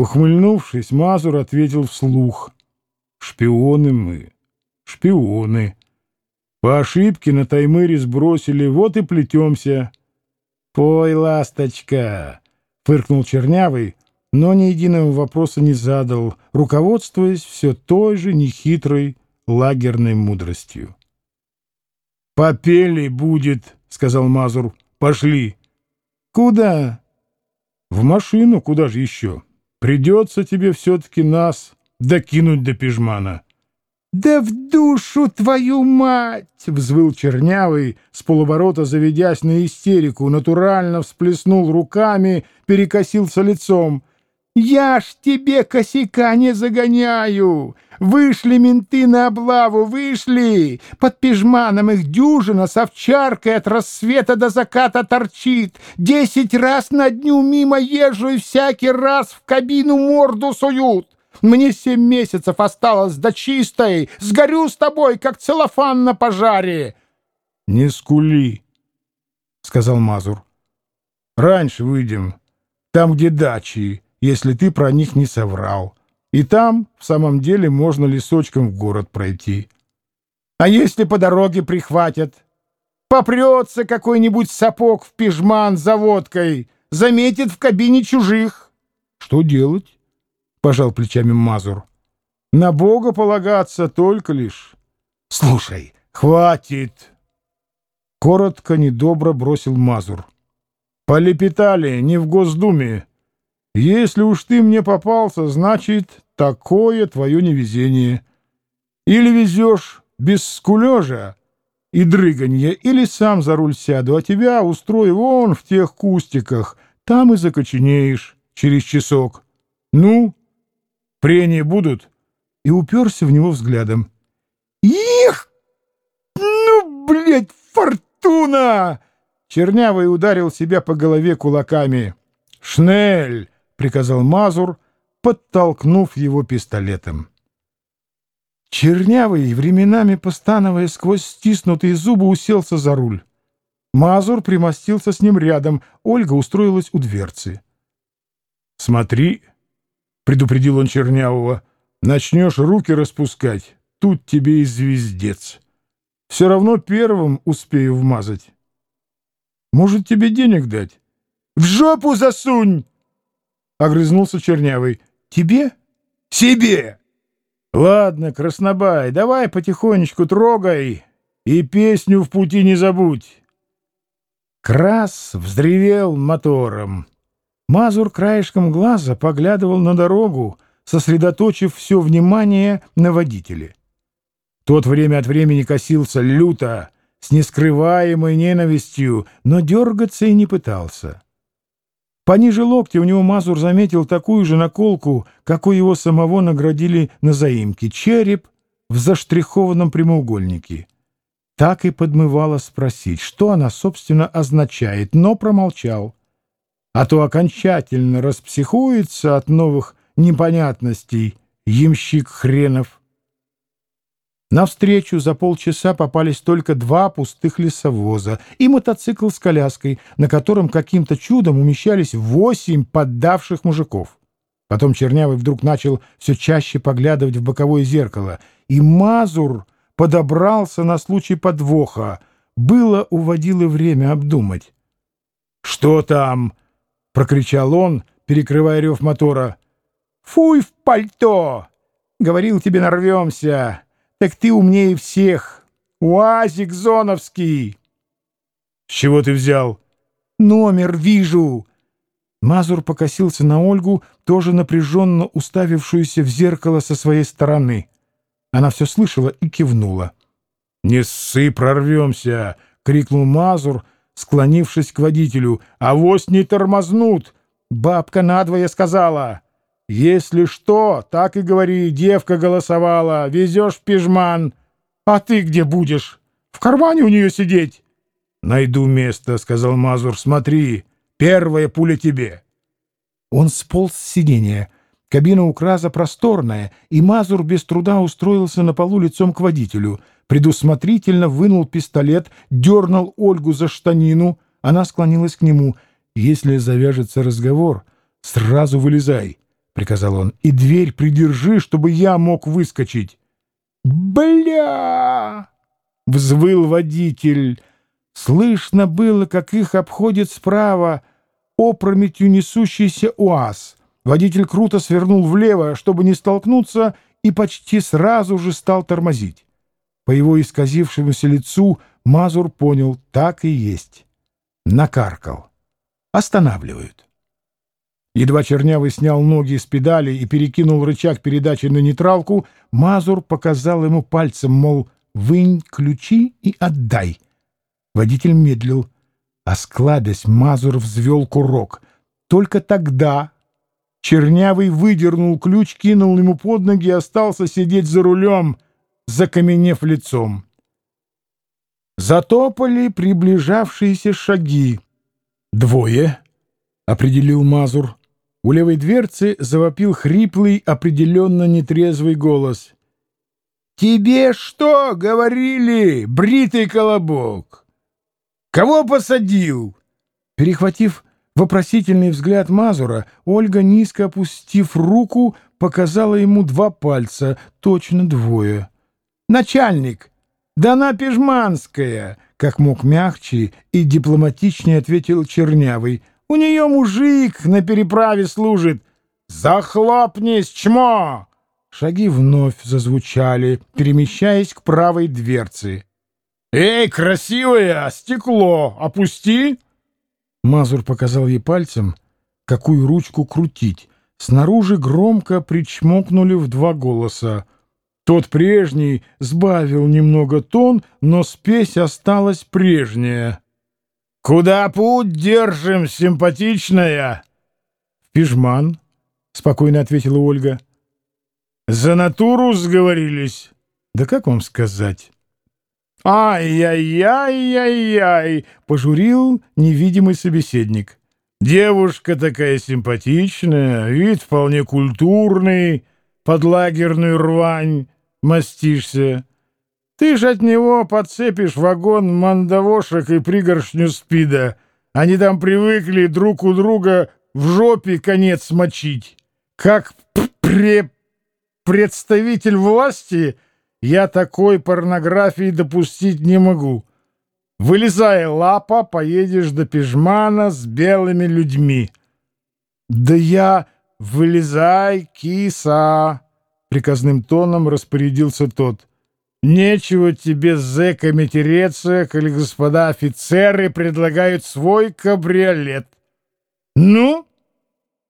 Ухмыльнувшись, Мазур ответил вслух. «Шпионы мы, шпионы. По ошибке на Таймыре сбросили, вот и плетемся». «Пой, ласточка!» — фыркнул Чернявый, но ни единого вопроса не задал, руководствуясь все той же нехитрой лагерной мудростью. «Попели будет», — сказал Мазур. «Пошли». «Куда?» «В машину, куда же еще? Придется тебе все-таки нас докинуть до пижмана». «Да в душу твою мать!» — взвыл Чернявый, с полуборота заведясь на истерику, натурально всплеснул руками, перекосился лицом. «Я ж тебе косяка не загоняю! Вышли менты на облаву, вышли! Под пижманом их дюжина с овчаркой от рассвета до заката торчит. Десять раз на дню мимо езжу и всякий раз в кабину морду суют. Мне семь месяцев осталось до чистой. Сгорю с тобой, как целлофан на пожаре. — Не скули, — сказал Мазур. — Раньше выйдем, там, где дачи, если ты про них не соврал. И там, в самом деле, можно лесочком в город пройти. А если по дороге прихватят? Попрется какой-нибудь сапог в пижман за водкой, заметит в кабине чужих. Что делать? — пожал плечами Мазур. — На Бога полагаться только лишь. — Слушай, хватит! Коротко, недобро бросил Мазур. — Полепетали, не в Госдуме. Если уж ты мне попался, значит, такое твое невезение. Или везешь без скулежа и дрыганья, или сам за руль сяду, а тебя устрою вон в тех кустиках, там и закоченеешь через часок. Ну, Прения будут?» И уперся в него взглядом. «Их! Ну, блядь, фортуна!» Чернявый ударил себя по голове кулаками. «Шнель!» — приказал Мазур, подтолкнув его пистолетом. Чернявый, временами постановая сквозь стиснутые зубы, уселся за руль. Мазур примостился с ним рядом, Ольга устроилась у дверцы. «Смотри!» предупредил он Чернявого. «Начнешь руки распускать, тут тебе и звездец. Все равно первым успею вмазать. Может, тебе денег дать?» «В жопу засунь!» — огрызнулся Чернявый. «Тебе?» «Себе!» «Ладно, Краснобай, давай потихонечку трогай и песню в пути не забудь». Крас вздревел мотором. Мазур краешком глаза поглядывал на дорогу, сосредоточив все внимание на водителе. Тот время от времени косился люто, с нескрываемой ненавистью, но дергаться и не пытался. Пониже локтя у него Мазур заметил такую же наколку, какой его самого наградили на заимке — череп в заштрихованном прямоугольнике. Так и подмывало спросить, что она, собственно, означает, но промолчал — а то окончательно распсихуется от новых непонятностей ямщик хренов. Навстречу за полчаса попались только два пустых лесовоза и мотоцикл с коляской, на котором каким-то чудом умещались восемь поддавших мужиков. Потом Чернявый вдруг начал все чаще поглядывать в боковое зеркало, и Мазур подобрался на случай подвоха. Было уводило время обдумать. «Что там?» — прокричал он, перекрывая рев мотора. «Фуй в пальто! Говорил тебе, нарвемся! Так ты умнее всех! Уазик Зоновский!» «С чего ты взял?» «Номер вижу!» Мазур покосился на Ольгу, тоже напряженно уставившуюся в зеркало со своей стороны. Она все слышала и кивнула. «Не ссы, прорвемся!» — крикнул Мазур, склонившись к водителю. «Авось не тормознут!» Бабка надвое сказала. «Если что, так и говори, девка голосовала, везешь пижман. А ты где будешь? В кармане у нее сидеть?» «Найду место», — сказал Мазур. «Смотри, первая пуля тебе». Он сполз с сиденья. Кабина у просторная, и Мазур без труда устроился на полу лицом к водителю — предусмотрительно вынул пистолет, дернул Ольгу за штанину. Она склонилась к нему. «Если завяжется разговор, сразу вылезай. — приказал он, — «и дверь придержи, чтобы я мог выскочить». «Бля!» — взвыл водитель. Слышно было, как их обходит справа опрометью несущийся УАЗ. Водитель круто свернул влево, чтобы не столкнуться, и почти сразу же стал тормозить. По его исказившемуся лицу Мазур понял, так и есть. Накаркал. Останавливают. Едва Чернявый снял ноги с педали и перекинул рычаг передачи на нейтралку, Мазур показал ему пальцем, мол, вынь ключи и отдай. Водитель медлил. Осклабясь, Мазур взвел курок. Только тогда Чернявый выдернул ключ, кинул ему под ноги и остался сидеть за рулем, закаменев лицом. Затопали приближавшиеся шаги. «Двое», — определил Мазур. У левой дверцы завопил хриплый, определенно нетрезвый голос. «Тебе что говорили, бритый колобок? Кого посадил?» Перехватив вопросительный взгляд Мазура, Ольга, низко опустив руку, показала ему два пальца, точно двое. «Начальник! Да она пижманская!» Как мог мягче и дипломатичнее ответил Чернявый. У нее мужик на переправе служит. Захлопнись, чмо!» Шаги вновь зазвучали, перемещаясь к правой дверце. «Эй, красивая, стекло опусти!» Мазур показал ей пальцем, какую ручку крутить. Снаружи громко причмокнули в два голоса. Тот прежний сбавил немного тон, но спесь осталась прежняя. «Куда путь держим, симпатичная?» «В пижман», — спокойно ответила Ольга. «За натуру сговорились?» «Да как вам сказать?» «Ай-яй-яй-яй-яй!» — пожурил невидимый собеседник. «Девушка такая симпатичная, вид вполне культурный, под лагерную рвань мастишься. Ты ж от него подцепишь вагон мандавошек и пригоршню спида. Они там привыкли друг у друга в жопе конец смочить. Как пре представитель власти я такой порнографии допустить не могу. Вылезай, лапа, поедешь до Пижмана с белыми людьми. Да я... Вылезай, киса! Приказным тоном распорядился тот. Нечего тебе с зэками тереться, коли господа офицеры предлагают свой кабриолет. Ну,